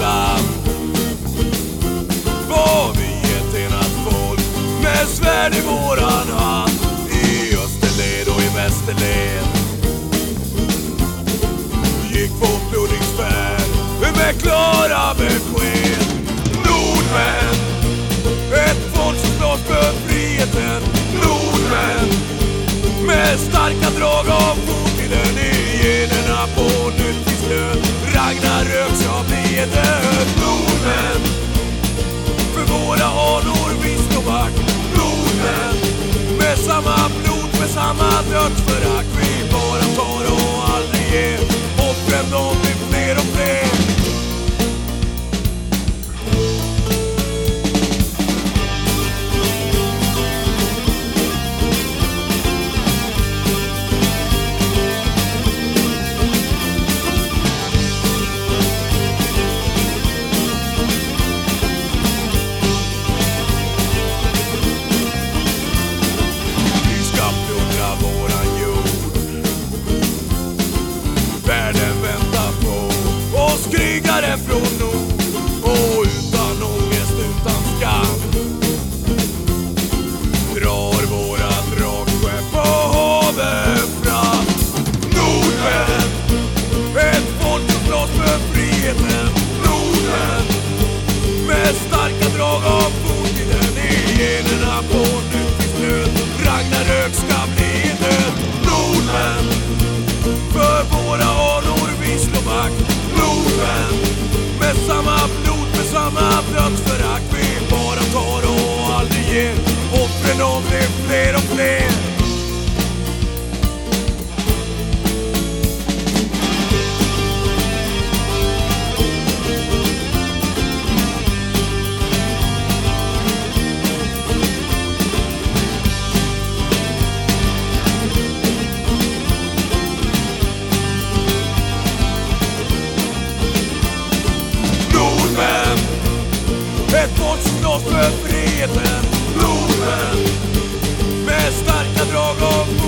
land Vanheten att folk med svärd i våran hand I österled och i västerled. Gick vårt blodingsfärd med klara besked Nordmän, ett folk som slåss för friheten. Nordmän, med starka drag av mod. Ska bli för våra anor vi slår vakt. Nordmän, med samma blod, med samma dödsförakt. Oss från Ett hårt slåss för friheten. blodet med starka drag av